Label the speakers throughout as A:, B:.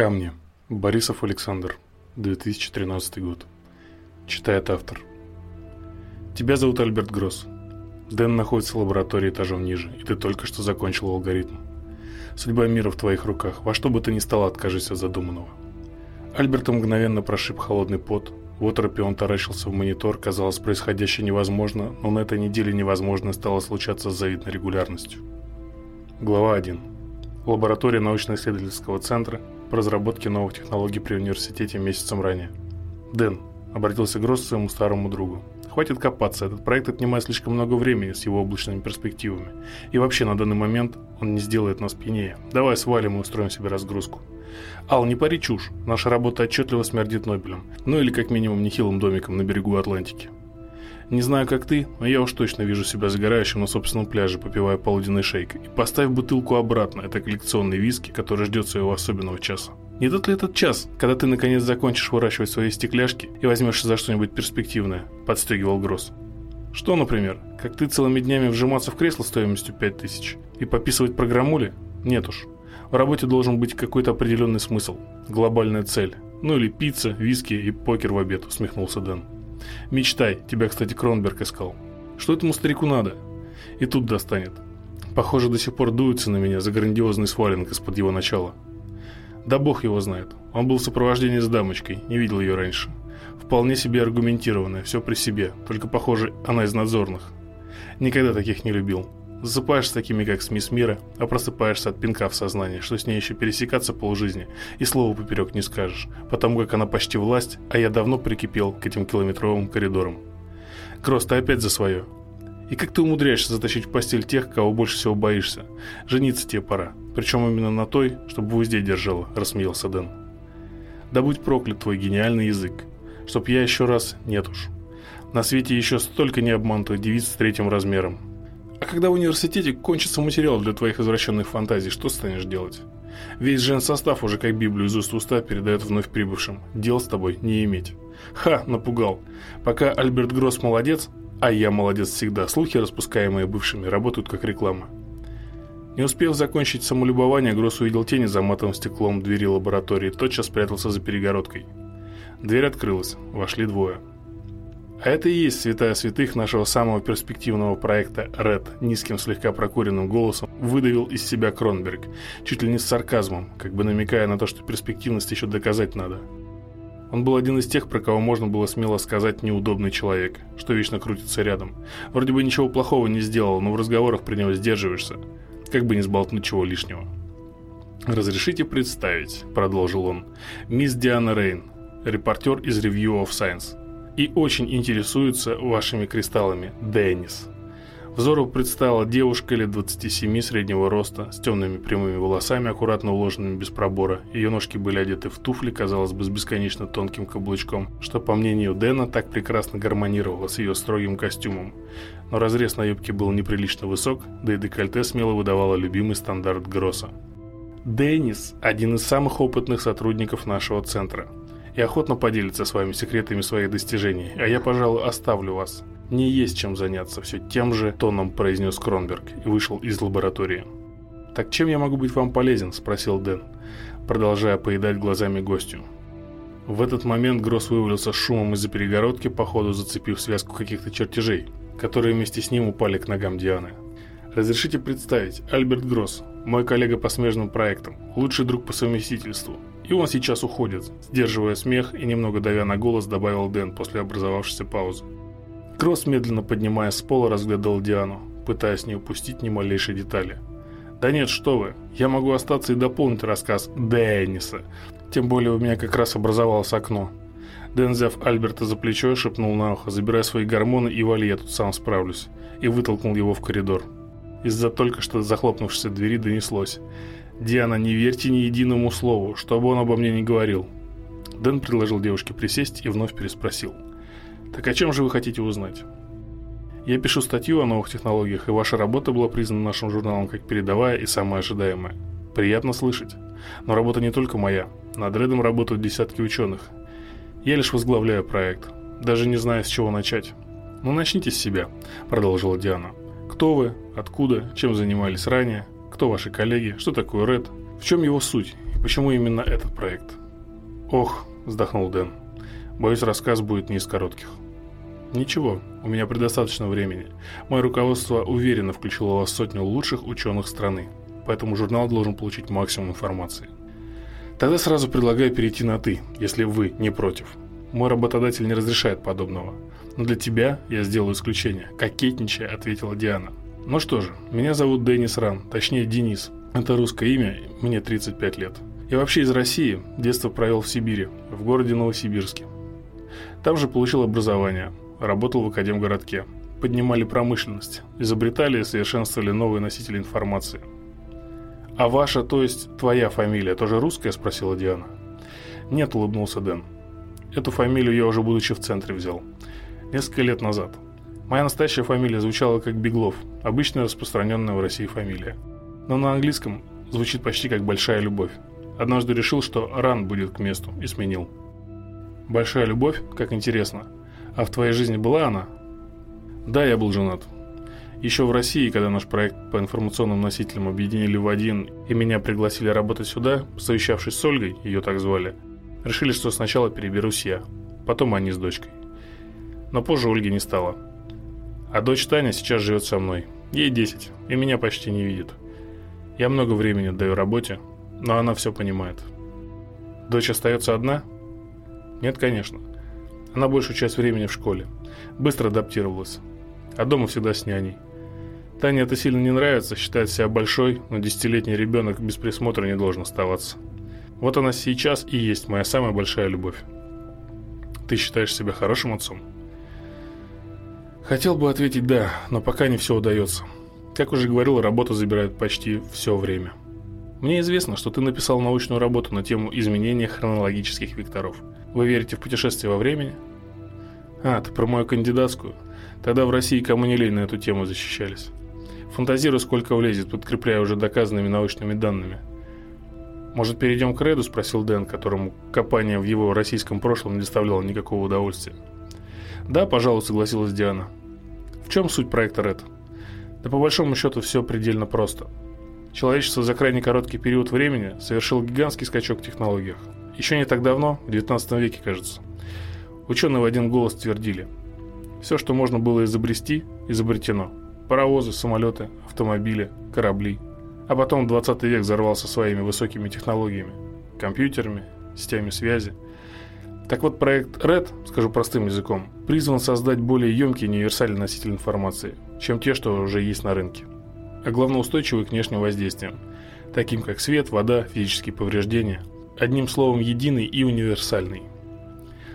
A: Камни. Борисов Александр. 2013 год. Читает автор. Тебя зовут Альберт Гросс. Дэн находится в лаборатории этажом ниже, и ты только что закончил алгоритм. Судьба мира в твоих руках. Во что бы ты ни стал, откажись от задуманного. Альберта мгновенно прошиб холодный пот. В оторопе он таращился в монитор. Казалось, происходящее невозможно, но на этой неделе невозможное стало случаться с завидной регулярностью. Глава 1. Лаборатория научно-исследовательского центра – по разработке новых технологий при университете месяцем ранее. «Дэн», — обратился Гросс к своему старому другу, — «хватит копаться, этот проект отнимает слишком много времени с его облачными перспективами. И вообще на данный момент он не сделает нас пьянее. Давай свалим и устроим себе разгрузку». «Ал, не пари чушь, наша работа отчетливо смердит Нобелем. Ну или как минимум нехилым домиком на берегу Атлантики». Не знаю, как ты, но я уж точно вижу себя загорающим на собственном пляже, попивая полуденный шейк. И поставь бутылку обратно, это коллекционный виски, который ждет своего особенного часа. Не тот ли этот час, когда ты наконец закончишь выращивать свои стекляшки и возьмешься за что-нибудь перспективное?» – подстегивал Гросс. «Что, например? Как ты целыми днями вжиматься в кресло стоимостью 5000 и пописывать программули? Нет уж. В работе должен быть какой-то определенный смысл, глобальная цель. Ну или пицца, виски и покер в обед», – усмехнулся Дэн. Мечтай, тебя, кстати, Кронберг искал. Что этому старику надо? И тут достанет. Похоже, до сих пор дуется на меня за грандиозный свалинг из-под его начала. Да бог его знает. Он был в сопровождении с дамочкой, не видел ее раньше. Вполне себе аргументированная, все при себе, только, похоже, она из надзорных. Никогда таких не любил. Засыпаешь с такими, как Смис Мира, а просыпаешься от пинка в сознании, что с ней еще пересекаться полжизни, и слова поперек не скажешь, потому как она почти власть, а я давно прикипел к этим километровым коридорам. Кросс, ты опять за свое. И как ты умудряешься затащить в постель тех, кого больше всего боишься? Жениться тебе пора. Причем именно на той, чтобы в узде держала, рассмеялся Дэн. Да будь проклят твой гениальный язык. Чтоб я еще раз нет уж. На свете еще столько необманутых девиц с третьим размером, а когда в университете кончится материал для твоих извращенных фантазий, что станешь делать? Весь состав уже как Библию из уст уста передает вновь прибывшим. Дел с тобой не иметь. Ха, напугал. Пока Альберт Гросс молодец, а я молодец всегда, слухи, распускаемые бывшими, работают как реклама. Не успев закончить самолюбование, Гросс увидел тени за матовым стеклом двери лаборатории тотчас спрятался за перегородкой. Дверь открылась, вошли двое. А это и есть святая святых нашего самого перспективного проекта «Ред», низким слегка прокуренным голосом выдавил из себя Кронберг, чуть ли не с сарказмом, как бы намекая на то, что перспективность еще доказать надо. Он был один из тех, про кого можно было смело сказать «неудобный человек», что вечно крутится рядом. Вроде бы ничего плохого не сделал, но в разговорах при него сдерживаешься, как бы не сболтнуть чего лишнего. «Разрешите представить», — продолжил он, — «мисс Диана Рейн, репортер из Review of Science» и очень интересуется вашими кристаллами, Деннис. Взору предстала девушка лет 27 среднего роста, с темными прямыми волосами, аккуратно уложенными без пробора. Ее ножки были одеты в туфли, казалось бы, с бесконечно тонким каблучком, что, по мнению Дэна, так прекрасно гармонировало с ее строгим костюмом. Но разрез на юбке был неприлично высок, да и декольте смело выдавало любимый стандарт Гросса. Деннис – один из самых опытных сотрудников нашего центра – и охотно поделится с вами секретами своих достижений, а я, пожалуй, оставлю вас. Не есть чем заняться, все тем же тоном произнес Кронберг и вышел из лаборатории. «Так чем я могу быть вам полезен?» – спросил Дэн, продолжая поедать глазами гостю. В этот момент Гросс вывалился шумом из-за перегородки, походу зацепив связку каких-то чертежей, которые вместе с ним упали к ногам Дианы. «Разрешите представить, Альберт Гросс, мой коллега по смежным проектам, лучший друг по совместительству, и он сейчас уходит, сдерживая смех и немного давя на голос, добавил Дэн после образовавшейся паузы. Кросс, медленно поднимая с пола, разглядывал Диану, пытаясь не упустить ни малейшей детали. «Да нет, что вы, я могу остаться и дополнить рассказ Денниса. Тем более у меня как раз образовалось окно». Дэн, взяв Альберта за плечо, шепнул на ухо, забирая свои гормоны и вали, я тут сам справлюсь, и вытолкнул его в коридор. Из-за только что захлопнувшейся двери донеслось. «Диана, не верьте ни единому слову, что бы он обо мне не говорил». Дэн предложил девушке присесть и вновь переспросил. «Так о чем же вы хотите узнать?» «Я пишу статью о новых технологиях, и ваша работа была признана нашим журналом как передовая и самая ожидаемая. Приятно слышать. Но работа не только моя. Над Редом работают десятки ученых. Я лишь возглавляю проект, даже не знаю, с чего начать». «Ну, начните с себя», — продолжила Диана. «Кто вы? Откуда? Чем занимались ранее?» Кто ваши коллеги? Что такое Ред? В чем его суть? Почему именно этот проект? Ох, вздохнул Дэн. Боюсь, рассказ будет не из коротких. Ничего, у меня предостаточно времени. Мое руководство уверенно включило вас в сотню лучших ученых страны, поэтому журнал должен получить максимум информации. Тогда сразу предлагаю перейти на «ты», если вы не против. Мой работодатель не разрешает подобного. Но для тебя я сделаю исключение, кокетничая, ответила Диана. Ну что же, меня зовут Денис Ран, точнее Денис. Это русское имя, мне 35 лет. Я вообще из России, детство провел в Сибири, в городе Новосибирске. Там же получил образование, работал в Академгородке. Поднимали промышленность, изобретали и совершенствовали новые носители информации. «А ваша, то есть твоя фамилия, тоже русская?» – спросила Диана. «Нет», – улыбнулся Дэн. «Эту фамилию я уже будучи в центре взял. Несколько лет назад. Моя настоящая фамилия звучала как Беглов, обычная распространенная в России фамилия. Но на английском звучит почти как «большая любовь». Однажды решил, что ран будет к месту, и сменил. «Большая любовь? Как интересно. А в твоей жизни была она?» «Да, я был женат. Еще в России, когда наш проект по информационным носителям объединили в один и меня пригласили работать сюда, совещавшись с Ольгой, ее так звали, решили, что сначала переберусь я, потом они с дочкой. Но позже Ольги не стало. А дочь Таня сейчас живет со мной. Ей 10, и меня почти не видит. Я много времени отдаю работе, но она все понимает. Дочь остается одна? Нет, конечно. Она большую часть времени в школе. Быстро адаптировалась. А дома всегда с няней. Тане это сильно не нравится, считает себя большой, но десятилетний ребенок без присмотра не должен оставаться. Вот она сейчас и есть моя самая большая любовь. Ты считаешь себя хорошим отцом? Хотел бы ответить «да», но пока не все удается. Как уже говорил, работа забирает почти все время. Мне известно, что ты написал научную работу на тему изменения хронологических векторов. Вы верите в путешествие во времени? А, ты про мою кандидатскую? Тогда в России кому не лень на эту тему защищались. Фантазирую, сколько влезет, подкрепляя уже доказанными научными данными. «Может, перейдем к Реду?» – спросил Дэн, которому копание в его российском прошлом не доставляло никакого удовольствия. «Да, пожалуй», – согласилась Диана. «В чем суть проекта Ред?» «Да по большому счету все предельно просто. Человечество за крайне короткий период времени совершило гигантский скачок в технологиях. Еще не так давно, в 19 веке, кажется. Ученые в один голос твердили. Все, что можно было изобрести, изобретено. Паровозы, самолеты, автомобили, корабли. А потом 20 век взорвался своими высокими технологиями, компьютерами, сетями связи. Так вот, проект RED, скажу простым языком, призван создать более емкий универсальный носитель информации, чем те, что уже есть на рынке. А главное устойчивый к внешним воздействиям, таким как свет, вода, физические повреждения. Одним словом, единый и универсальный.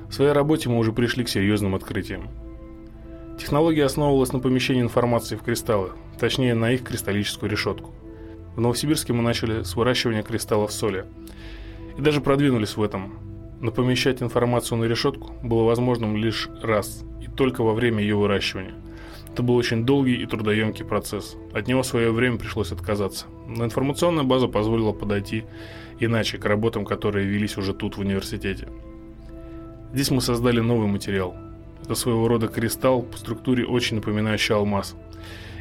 A: В своей работе мы уже пришли к серьезным открытиям. Технология основывалась на помещении информации в кристаллы, точнее на их кристаллическую решетку. В Новосибирске мы начали с выращивания кристаллов соли. И даже продвинулись в этом. Но помещать информацию на решетку было возможным лишь раз, и только во время ее выращивания. Это был очень долгий и трудоемкий процесс. От него в свое время пришлось отказаться. Но информационная база позволила подойти иначе к работам, которые велись уже тут, в университете. Здесь мы создали новый материал – это своего рода кристалл, по структуре очень напоминающий алмаз.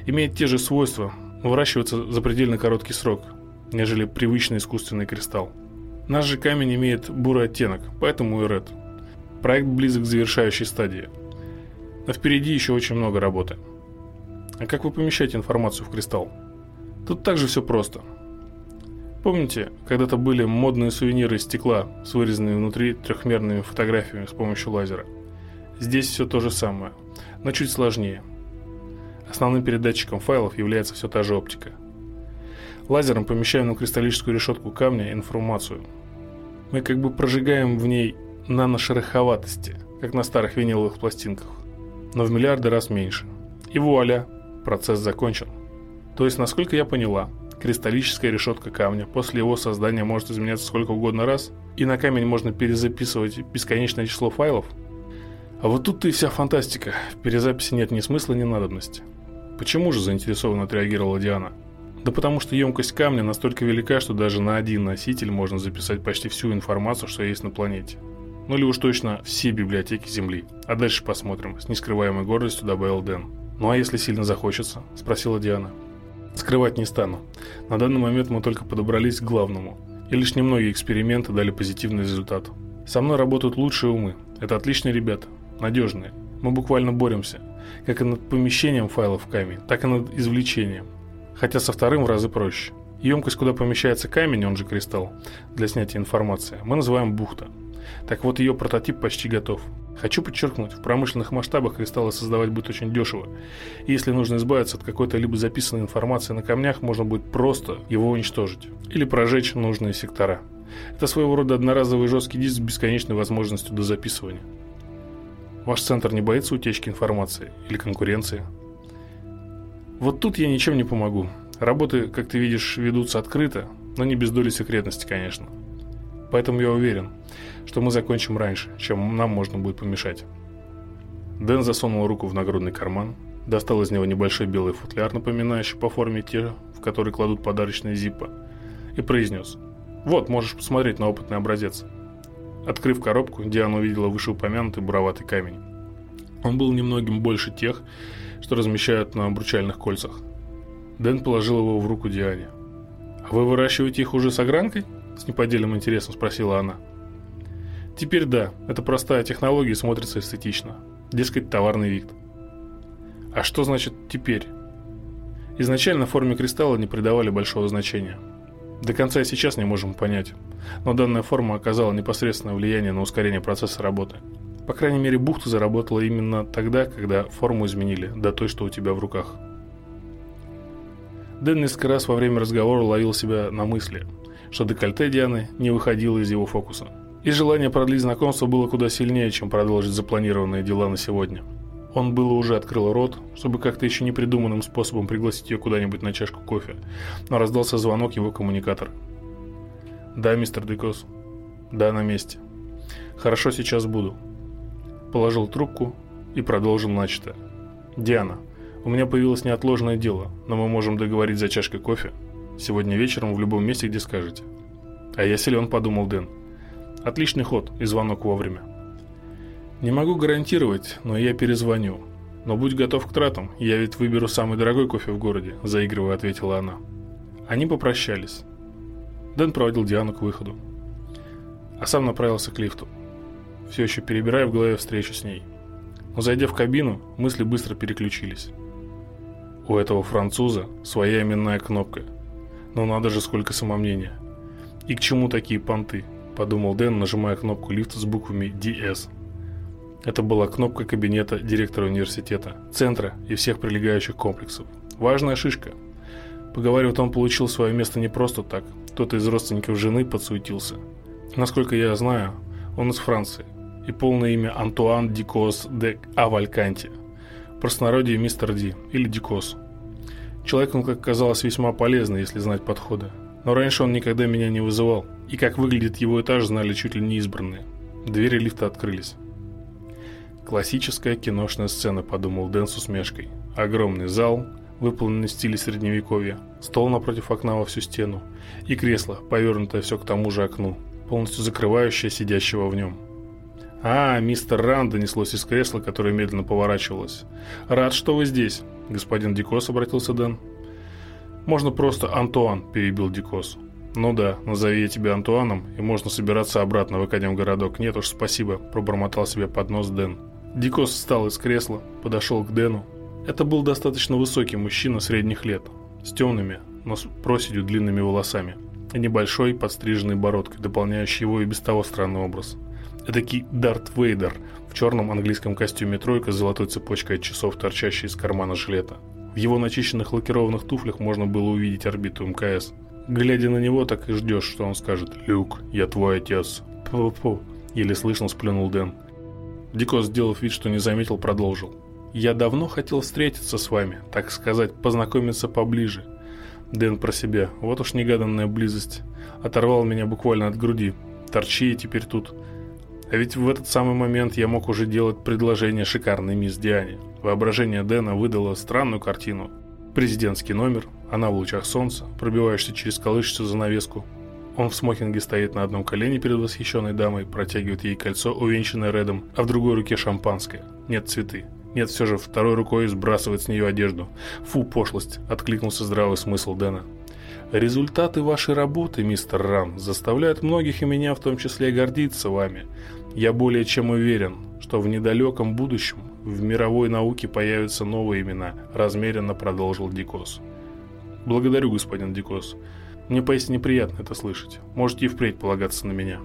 A: Имеет те же свойства, но выращивается за предельно короткий срок, нежели привычный искусственный кристалл. Наш же камень имеет бурый оттенок, поэтому и ред. Проект близок к завершающей стадии. Но впереди еще очень много работы. А как вы помещаете информацию в кристалл? Тут также все просто. Помните, когда-то были модные сувениры из стекла с вырезанными внутри трехмерными фотографиями с помощью лазера – Здесь все то же самое, но чуть сложнее. Основным передатчиком файлов является все та же оптика. Лазером помещаем на кристаллическую решетку камня информацию. Мы как бы прожигаем в ней наношероховатости, как на старых виниловых пластинках, но в миллиарды раз меньше. И вуаля, процесс закончен. То есть, насколько я поняла, кристаллическая решетка камня после его создания может изменяться сколько угодно раз, и на камень можно перезаписывать бесконечное число файлов – а вот тут-то и вся фантастика. В перезаписи нет ни смысла, ни надобности. Почему же заинтересованно отреагировала Диана? Да потому что емкость камня настолько велика, что даже на один носитель можно записать почти всю информацию, что есть на планете. Ну или уж точно все библиотеки Земли. А дальше посмотрим. С нескрываемой гордостью добавил Дэн. Ну а если сильно захочется? Спросила Диана. Скрывать не стану. На данный момент мы только подобрались к главному. И лишь немногие эксперименты дали позитивный результат. Со мной работают лучшие умы. Это отличные ребята. Надежные. Мы буквально боремся. Как и над помещением файлов в камень, так и над извлечением. Хотя со вторым в разы проще. Емкость, куда помещается камень, он же кристалл, для снятия информации, мы называем бухта. Так вот, ее прототип почти готов. Хочу подчеркнуть, в промышленных масштабах кристаллы создавать будет очень дешево. И если нужно избавиться от какой-то либо записанной информации на камнях, можно будет просто его уничтожить. Или прожечь нужные сектора. Это своего рода одноразовый жесткий диск с бесконечной возможностью до записывания. Ваш центр не боится утечки информации или конкуренции? Вот тут я ничем не помогу. Работы, как ты видишь, ведутся открыто, но не без доли секретности, конечно. Поэтому я уверен, что мы закончим раньше, чем нам можно будет помешать. Дэн засунул руку в нагрудный карман, достал из него небольшой белый футляр, напоминающий по форме те, в которые кладут подарочные зиппа, и произнес «Вот, можешь посмотреть на опытный образец». Открыв коробку, Диана увидела вышеупомянутый буроватый камень. Он был немногим больше тех, что размещают на обручальных кольцах. Дэн положил его в руку Диане. «А вы выращиваете их уже с огранкой?» С неподдельным интересом спросила она. «Теперь да, это простая технология и смотрится эстетично. Дескать, товарный вид». «А что значит «теперь»?» Изначально форме кристалла не придавали большого значения. До конца и сейчас не можем понять, но данная форма оказала непосредственное влияние на ускорение процесса работы – по крайней мере, бухта заработала именно тогда, когда форму изменили до той, что у тебя в руках. Дэн несколько раз во время разговора ловил себя на мысли, что декольте Дианы не выходило из его фокуса. И желание продлить знакомство было куда сильнее, чем продолжить запланированные дела на сегодня. Он было уже открыл рот, чтобы как-то еще непридуманным способом пригласить ее куда-нибудь на чашку кофе, но раздался звонок его коммуникатора. «Да, мистер Декос. Да, на месте. Хорошо, сейчас буду положил трубку и продолжил начатое. «Диана, у меня появилось неотложное дело, но мы можем договорить за чашкой кофе. Сегодня вечером в любом месте, где скажете». «А я силен», — подумал Дэн. «Отличный ход и звонок вовремя». «Не могу гарантировать, но я перезвоню. Но будь готов к тратам, я ведь выберу самый дорогой кофе в городе», — заигрывая ответила она. Они попрощались. Дэн проводил Диану к выходу, а сам направился к лифту все еще перебирая в голове встречу с ней. Но зайдя в кабину, мысли быстро переключились. У этого француза своя именная кнопка. Но надо же сколько самомнения. И к чему такие понты? Подумал Дэн, нажимая кнопку лифта с буквами DS. Это была кнопка кабинета директора университета, центра и всех прилегающих комплексов. Важная шишка. Поговаривают, он получил свое место не просто так. Кто-то из родственников жены подсуетился. Насколько я знаю, он из Франции и полное имя Антуан Дикос де Авальканти, простонародье мистер Ди или Дикос. Человек он, как казалось, весьма полезный, если знать подходы. Но раньше он никогда меня не вызывал, и как выглядит его этаж, знали чуть ли не избранные. Двери лифта открылись. Классическая киношная сцена, подумал Дэн с усмешкой. Огромный зал, выполненный в стиле средневековья, стол напротив окна во всю стену и кресло, повернутое все к тому же окну, полностью закрывающее сидящего в нем. «А, мистер Ран!» донеслось из кресла, которое медленно поворачивалось. «Рад, что вы здесь!» Господин Дикос обратился Дэн. «Можно просто Антуан», – перебил Дикос. «Ну да, назови я тебя Антуаном, и можно собираться обратно в Академгородок. Нет уж, спасибо», – пробормотал себе под нос Дэн. Дикос встал из кресла, подошел к Дэну. Это был достаточно высокий мужчина средних лет, с темными, но с проседью длинными волосами, и небольшой подстриженной бородкой, дополняющей его и без того странный образ – Эдакий Дарт Вейдер в черном английском костюме тройка с золотой цепочкой от часов, торчащей из кармана жилета. В его начищенных лакированных туфлях можно было увидеть орбиту МКС. Глядя на него, так и ждешь, что он скажет «Люк, я твой отец». «Пу-пу», — еле слышно сплюнул Дэн. Дико, сделав вид, что не заметил, продолжил. «Я давно хотел встретиться с вами, так сказать, познакомиться поближе». Дэн про себя. Вот уж негаданная близость. Оторвал меня буквально от груди. Торчи и теперь тут. А ведь в этот самый момент я мог уже делать предложение шикарной мисс Диане. Воображение Дэна выдало странную картину. Президентский номер, она в лучах солнца, пробиваешься через колышущую занавеску. Он в смокинге стоит на одном колене перед восхищенной дамой, протягивает ей кольцо, увенчанное редом, а в другой руке шампанское. Нет цветы. Нет, все же второй рукой сбрасывает с нее одежду. Фу, пошлость, откликнулся здравый смысл Дэна. Результаты вашей работы, мистер Рам, заставляют многих и меня в том числе гордиться вами. Я более чем уверен, что в недалеком будущем в мировой науке появятся новые имена, размеренно продолжил Дикос. Благодарю, господин Дикос. Мне поистине приятно это слышать. Можете и впредь полагаться на меня.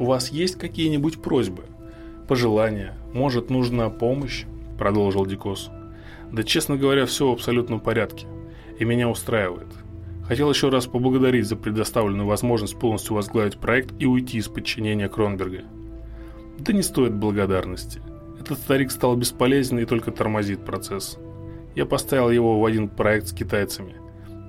A: У вас есть какие-нибудь просьбы? Пожелания? Может, нужна помощь? Продолжил Дикос. Да, честно говоря, все в абсолютном порядке. И меня устраивает. Хотел еще раз поблагодарить за предоставленную возможность полностью возглавить проект и уйти из подчинения Кронберга. Да не стоит благодарности. Этот старик стал бесполезен и только тормозит процесс. Я поставил его в один проект с китайцами.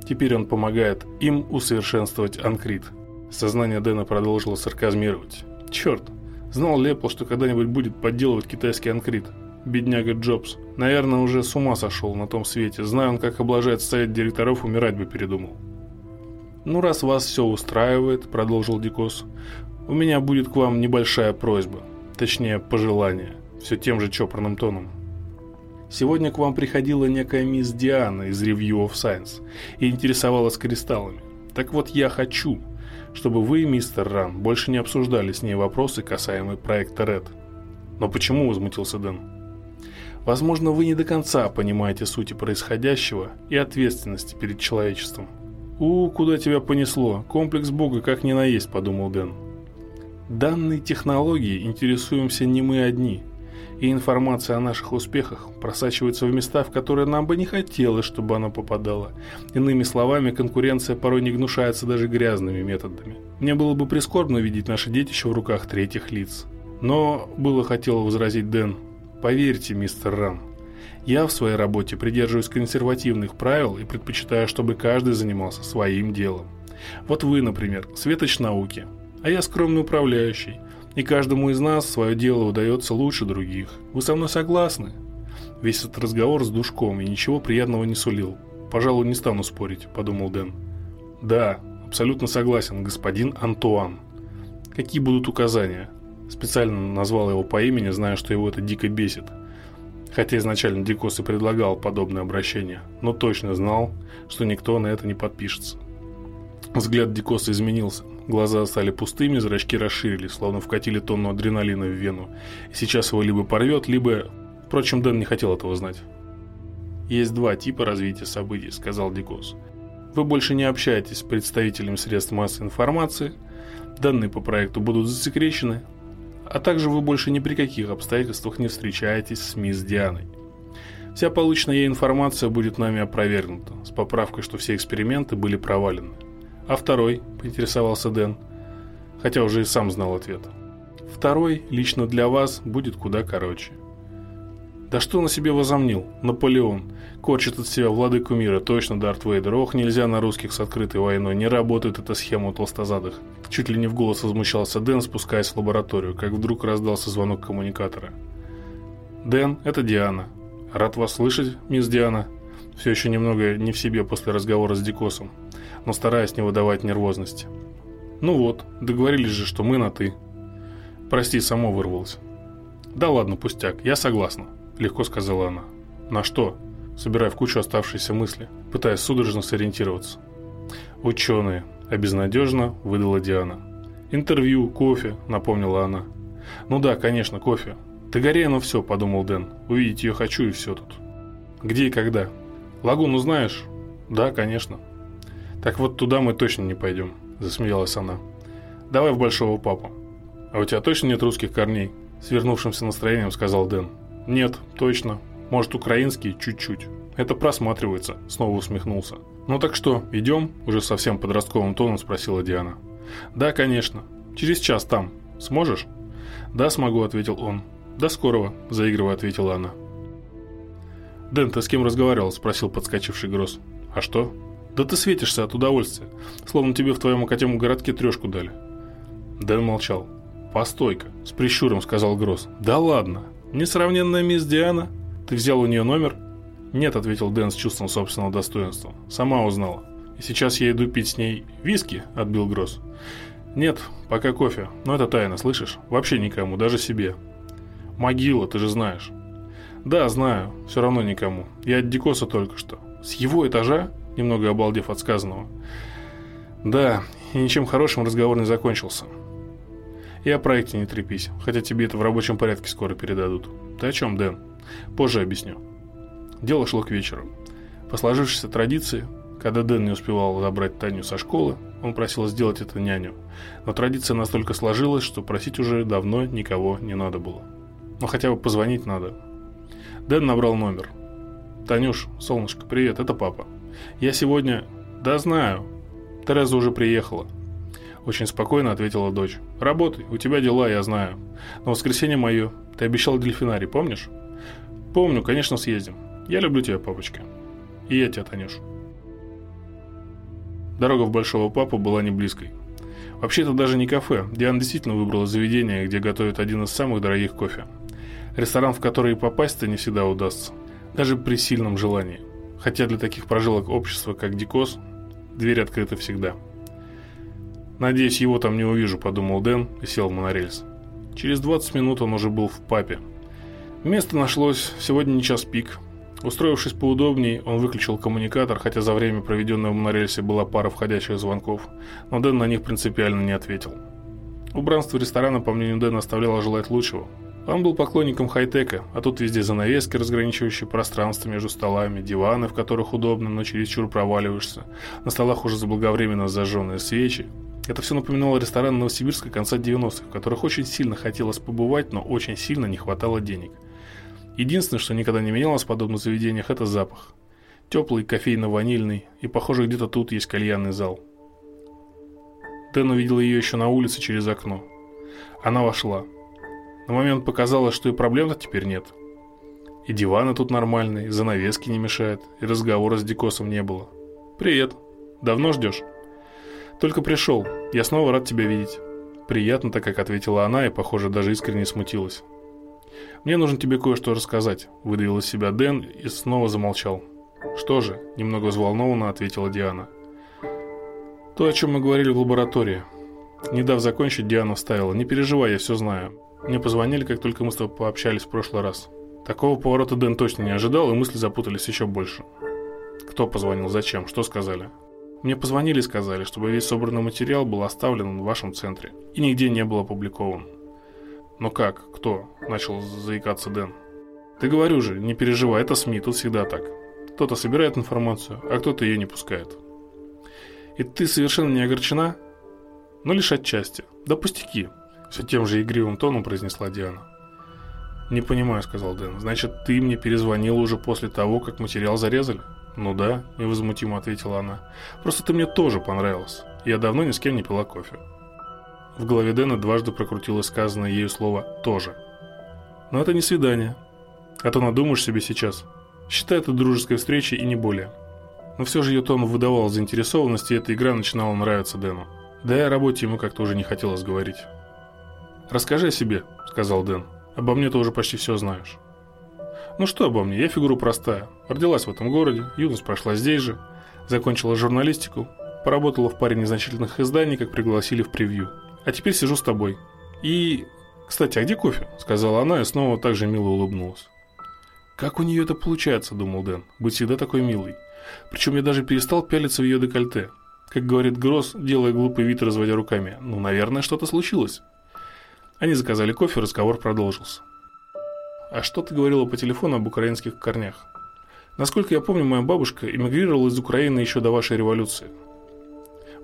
A: Теперь он помогает им усовершенствовать анкрит. Сознание Дэна продолжило сарказмировать. Черт, знал Лепл, что когда-нибудь будет подделывать китайский анкрит. Бедняга Джобс. Наверное, уже с ума сошел на том свете. Зная он, как облажает совет директоров, умирать бы передумал. «Ну, раз вас все устраивает», — продолжил Дикос, — «у меня будет к вам небольшая просьба, точнее, пожелание, все тем же чопорным тоном. Сегодня к вам приходила некая мисс Диана из Review of Science и интересовалась кристаллами. Так вот, я хочу, чтобы вы, мистер Ран, больше не обсуждали с ней вопросы, касаемые проекта Red. Но почему, возмутился Дэн? Возможно, вы не до конца понимаете сути происходящего и ответственности перед человечеством. «У, куда тебя понесло? Комплекс Бога как ни наесть», — подумал Дэн. «Данной технологией интересуемся не мы одни и информация о наших успехах просачивается в места, в которые нам бы не хотелось, чтобы она попадала. Иными словами, конкуренция порой не гнушается даже грязными методами. Мне было бы прискорбно видеть наше детище в руках третьих лиц. Но было хотел возразить Дэн. Поверьте, мистер Ран, я в своей работе придерживаюсь консервативных правил и предпочитаю, чтобы каждый занимался своим делом. Вот вы, например, светоч науки, а я скромный управляющий – и каждому из нас свое дело удается лучше других. Вы со мной согласны? Весь этот разговор с душком и ничего приятного не сулил. Пожалуй, не стану спорить, подумал Дэн. Да, абсолютно согласен, господин Антуан. Какие будут указания? Специально назвал его по имени, зная, что его это дико бесит. Хотя изначально Дикос и предлагал подобное обращение, но точно знал, что никто на это не подпишется. Взгляд Дикоса изменился. Глаза стали пустыми, зрачки расширились, словно вкатили тонну адреналина в вену. И сейчас его либо порвет, либо... Впрочем, Дэн не хотел этого знать. «Есть два типа развития событий», — сказал Дикос. «Вы больше не общаетесь с представителями средств массовой информации, данные по проекту будут засекречены, а также вы больше ни при каких обстоятельствах не встречаетесь с мисс Дианой. Вся полученная ей информация будет нами опровергнута, с поправкой, что все эксперименты были провалены. «А второй?» – поинтересовался Дэн, хотя уже и сам знал ответ. «Второй, лично для вас, будет куда короче». «Да что на себе возомнил? Наполеон. Корчит от себя владыку мира, точно Дарт Вейдер. Ох, нельзя на русских с открытой войной, не работает эта схема у толстозадых». Чуть ли не в голос возмущался Дэн, спускаясь в лабораторию, как вдруг раздался звонок коммуникатора. «Дэн, это Диана. Рад вас слышать, мисс Диана». Все еще немного не в себе после разговора с Дикосом но стараясь не выдавать нервозности. «Ну вот, договорились же, что мы на «ты». Прости, само вырвалось». «Да ладно, пустяк, я согласна», — легко сказала она. «На что?» собирая в кучу оставшиеся мысли, пытаясь судорожно сориентироваться. «Ученые», — обезнадежно выдала Диана. «Интервью, кофе», — напомнила она. «Ну да, конечно, кофе. Ты горе оно все», — подумал Дэн. «Увидеть ее хочу и все тут». «Где и когда?» «Лагуну знаешь?» «Да, конечно». «Так вот туда мы точно не пойдем», – засмеялась она. «Давай в большого папу». «А у тебя точно нет русских корней?» – свернувшимся настроением сказал Дэн. «Нет, точно. Может, украинский? Чуть-чуть». «Это просматривается», – снова усмехнулся. «Ну так что, идем?» – уже совсем подростковым тоном спросила Диана. «Да, конечно. Через час там. Сможешь?» «Да, смогу», – ответил он. «До скорого», – заигрывая ответила она. «Дэн, ты с кем разговаривал?» – спросил подскочивший Гросс. «А что?» Да ты светишься от удовольствия, словно тебе в твоем академном городке трешку дали. Дэн молчал. «Постой-ка», — с прищуром сказал Гросс. «Да ладно, несравненная мисс Диана? Ты взял у нее номер?» «Нет», — ответил Дэн с чувством собственного достоинства. «Сама узнала. И сейчас я иду пить с ней виски?» — отбил Гросс. «Нет, пока кофе. Но это тайна, слышишь? Вообще никому, даже себе». «Могила, ты же знаешь». «Да, знаю. Все равно никому. Я от Дикоса только что. С его этажа?» Немного обалдев от сказанного. Да, и ничем хорошим разговор не закончился. И о проекте не трепись, хотя тебе это в рабочем порядке скоро передадут. Ты о чем, Дэн? Позже объясню. Дело шло к вечеру. По сложившейся традиции, когда Дэн не успевал забрать Таню со школы, он просил сделать это няню. Но традиция настолько сложилась, что просить уже давно никого не надо было. Но хотя бы позвонить надо. Дэн набрал номер. «Танюш, солнышко, привет, это папа. Я сегодня...» «Да знаю. Тереза уже приехала». Очень спокойно ответила дочь. «Работай, у тебя дела, я знаю. Но воскресенье мое. Ты обещал дельфинарий, помнишь?» «Помню, конечно, съездим. Я люблю тебя, папочка. И я тебя, Танюш». Дорога в Большого Папу была не близкой. Вообще это даже не кафе. Диана действительно выбрала заведение, где готовят один из самых дорогих кофе. Ресторан, в который попасть-то не всегда удастся. Даже при сильном желании. Хотя для таких прожилок общества, как Дикос, дверь открыта всегда. «Надеюсь, его там не увижу», – подумал Дэн и сел в монорельс. Через 20 минут он уже был в папе. Место нашлось, сегодня не час пик, Устроившись поудобней, он выключил коммуникатор, хотя за время, проведенное в монорельсе, была пара входящих звонков, но Дэн на них принципиально не ответил. Убранство ресторана, по мнению Дэна, оставляло желать лучшего. Он был поклонником хай-тека, а тут везде занавески, разграничивающие пространство между столами, диваны, в которых удобно, но чересчур проваливаешься, на столах уже заблаговременно зажженные свечи. Это все напоминало ресторан Новосибирска конца 90-х, в которых очень сильно хотелось побывать, но очень сильно не хватало денег – Единственное, что никогда не менялось в подобных заведениях, это запах. Теплый, кофейно-ванильный, и, похоже, где-то тут есть кальянный зал. Дэн увидел ее еще на улице через окно. Она вошла. На момент показалось, что и проблем-то теперь нет. И диваны тут нормальные, и занавески не мешают, и разговора с Дикосом не было. «Привет. Давно ждешь?» «Только пришел. Я снова рад тебя видеть». Приятно так, как ответила она, и, похоже, даже искренне смутилась. «Мне нужно тебе кое-что рассказать», – выдавил из себя Дэн и снова замолчал. «Что же?» – немного взволнованно ответила Диана. «То, о чем мы говорили в лаборатории». Не дав закончить, Диана вставила. «Не переживай, я все знаю. Мне позвонили, как только мы с тобой пообщались в прошлый раз». Такого поворота Дэн точно не ожидал, и мысли запутались еще больше. «Кто позвонил? Зачем? Что сказали?» Мне позвонили и сказали, чтобы весь собранный материал был оставлен в вашем центре и нигде не был опубликован. «Ну как? Кто?» – начал заикаться Дэн. «Ты говорю же, не переживай, это СМИ, тут всегда так. Кто-то собирает информацию, а кто-то ее не пускает». «И ты совершенно не огорчена?» «Ну, лишь отчасти. Да пустяки», – все тем же игривым тоном произнесла Диана. «Не понимаю», – сказал Дэн. «Значит, ты мне перезвонила уже после того, как материал зарезали?» «Ну да», – невозмутимо ответила она. «Просто ты мне тоже понравилась. Я давно ни с кем не пила кофе». В голове Дэна дважды прокрутилось сказанное ею слово «тоже». Но это не свидание. А то надумаешь себе сейчас. Считай это дружеской встречей и не более. Но все же ее тон выдавал заинтересованность, и эта игра начинала нравиться Дэну. Да и о работе ему как-то уже не хотелось говорить. «Расскажи о себе», — сказал Дэн. «Обо мне ты уже почти все знаешь». «Ну что обо мне? Я фигура простая. Родилась в этом городе, юность прошла здесь же, закончила журналистику, поработала в паре незначительных изданий, как пригласили в превью. А теперь сижу с тобой. И... Кстати, а где кофе?» – сказала она и снова так же мило улыбнулась. «Как у нее это получается?» – думал Дэн. «Быть всегда такой милой. Причем я даже перестал пялиться в ее декольте. Как говорит Гросс, делая глупый вид, разводя руками. Ну, наверное, что-то случилось». Они заказали кофе, разговор продолжился. «А что ты говорила по телефону об украинских корнях?» Насколько я помню, моя бабушка эмигрировала из Украины еще до вашей революции.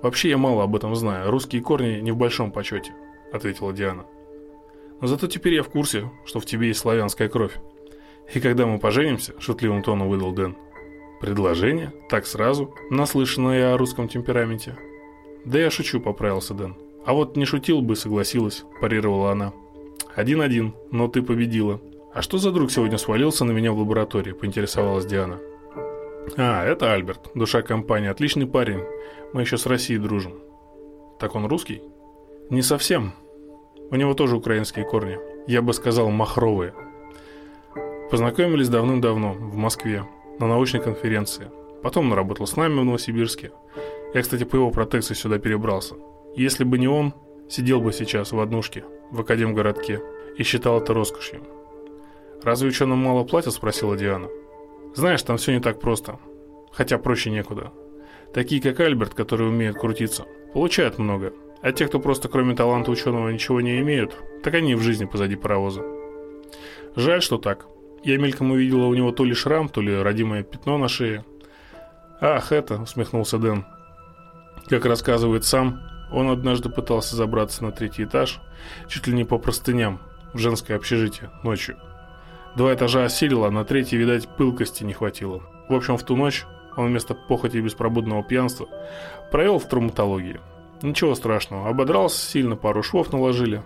A: «Вообще я мало об этом знаю. Русские корни не в большом почете», — ответила Диана. «Но зато теперь я в курсе, что в тебе есть славянская кровь. И когда мы поженимся», — шутливым тоном выдал Дэн. «Предложение? Так сразу? Наслышанное о русском темпераменте?» «Да я шучу», — поправился Дэн. «А вот не шутил бы, согласилась», – парировала она. «Один-один, но ты победила». «А что за друг сегодня свалился на меня в лаборатории?» – поинтересовалась Диана. «А, это Альберт, душа компании, отличный парень. Мы еще с Россией дружим». «Так он русский?» «Не совсем. У него тоже украинские корни. Я бы сказал, махровые. Познакомились давным-давно, в Москве, на научной конференции. Потом он работал с нами в Новосибирске. Я, кстати, по его протекции сюда перебрался. Если бы не он, сидел бы сейчас в однушке, в Академгородке, и считал это роскошью. «Разве ученым мало платят?» – спросила Диана. Знаешь, там все не так просто. Хотя проще некуда. Такие, как Альберт, которые умеют крутиться, получают много. А те, кто просто кроме таланта ученого ничего не имеют, так они и в жизни позади паровоза. Жаль, что так. Я мельком увидела у него то ли шрам, то ли родимое пятно на шее. «Ах, это!» — усмехнулся Дэн. Как рассказывает сам, он однажды пытался забраться на третий этаж, чуть ли не по простыням, в женское общежитие, ночью. Два этажа осилил, а на третий, видать, пылкости не хватило. В общем, в ту ночь он вместо похоти и беспробудного пьянства провел в травматологии. Ничего страшного, ободрался сильно, пару швов наложили.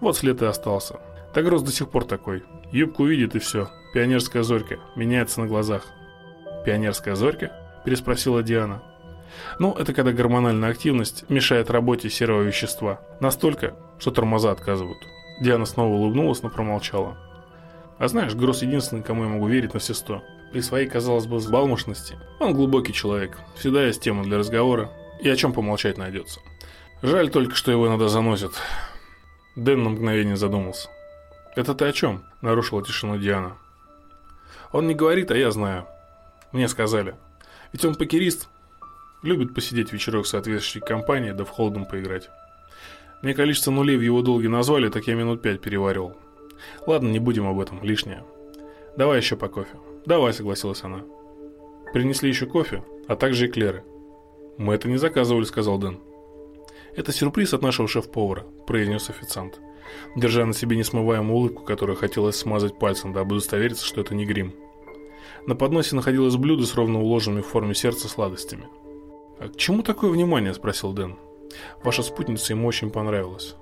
A: Вот след и остался. Тагрос до сих пор такой. Юбку видит и все. Пионерская зорька. Меняется на глазах. «Пионерская зорька?» – переспросила Диана. Ну, это когда гормональная активность мешает работе серого вещества. Настолько, что тормоза отказывают. Диана снова улыбнулась, но промолчала. А знаешь, Гросс единственный, кому я могу верить на все сто. При своей, казалось бы, взбалмошности. Он глубокий человек. Всегда есть тема для разговора. И о чем помолчать найдется. Жаль только, что его иногда заносят. Дэн на мгновение задумался. «Это ты о чем?» – нарушила тишину Диана. «Он не говорит, а я знаю. Мне сказали. Ведь он покерист, любит посидеть вечерок в соответствующей компании, да в холдом поиграть. Мне количество нулей в его долге назвали, так я минут пять переваривал. Ладно, не будем об этом, лишнее. Давай еще по кофе. Давай, согласилась она. Принесли еще кофе, а также эклеры. Мы это не заказывали, сказал Дэн. Это сюрприз от нашего шеф-повара, произнес официант держа на себе несмываемую улыбку, которую хотелось смазать пальцем, дабы удостовериться, что это не грим. На подносе находилось блюдо с ровно уложенными в форме сердца сладостями. «А к чему такое внимание?» – спросил Дэн. «Ваша спутница ему очень понравилась».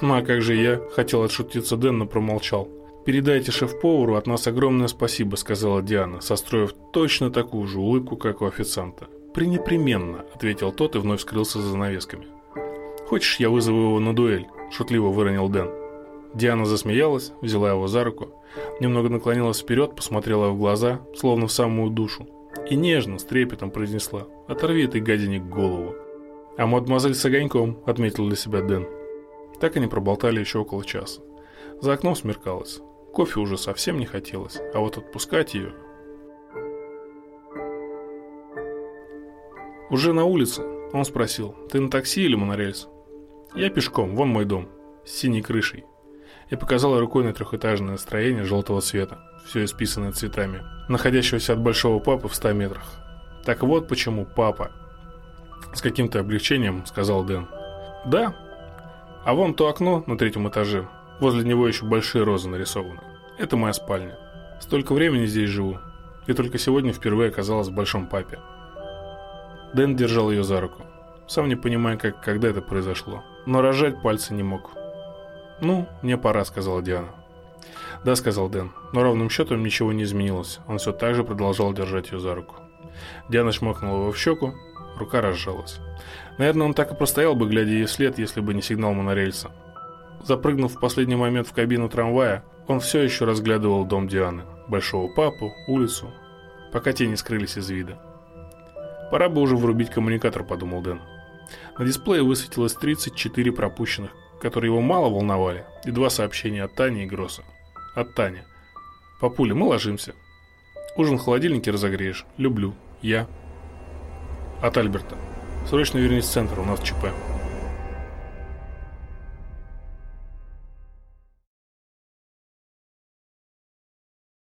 A: «Ну а как же я?» – хотел отшутиться Дэн, но промолчал. «Передайте шеф-повару от нас огромное спасибо», – сказала Диана, состроив точно такую же улыбку, как у официанта. «Пренепременно», – ответил тот и вновь скрылся за занавесками. «Хочешь, я вызову его на дуэль?» – шутливо выронил Дэн. Диана засмеялась, взяла его за руку, немного наклонилась вперед, посмотрела в глаза, словно в самую душу, и нежно, с трепетом произнесла «Оторви этой гадине голову». «А мадемуазель с огоньком», – отметил для себя Дэн. Так они проболтали еще около часа. За окном смеркалось. Кофе уже совсем не хотелось, а вот отпускать ее... Уже на улице он спросил, ты на такси или монорельс? Я пешком, вон мой дом, с синей крышей. Я показал рукой на трехэтажное строение желтого цвета, все исписанное цветами, находящегося от большого папы в ста метрах. Так вот почему папа. С каким-то облегчением сказал Дэн. Да. А вон то окно на третьем этаже. Возле него еще большие розы нарисованы. Это моя спальня. Столько времени здесь живу. И только сегодня впервые оказалась в большом папе. Дэн держал ее за руку. Сам не понимая, как, когда это произошло но рожать пальцы не мог. «Ну, мне пора», — сказала Диана. «Да», — сказал Дэн, но ровным счетом ничего не изменилось. Он все так же продолжал держать ее за руку. Диана шмокнула его в щеку, рука разжалась. Наверное, он так и простоял бы, глядя ей вслед, если бы не сигнал монорельса. Запрыгнув в последний момент в кабину трамвая, он все еще разглядывал дом Дианы, большого папу, улицу, пока те не скрылись из вида. «Пора бы уже врубить коммуникатор», — подумал Дэн. На дисплее высветилось 34 пропущенных, которые его мало волновали, и два сообщения от Тани и Гросса. От Тани. «Папуля, мы ложимся. Ужин в холодильнике разогреешь. Люблю. Я». От Альберта. «Срочно вернись в центр, у нас ЧП».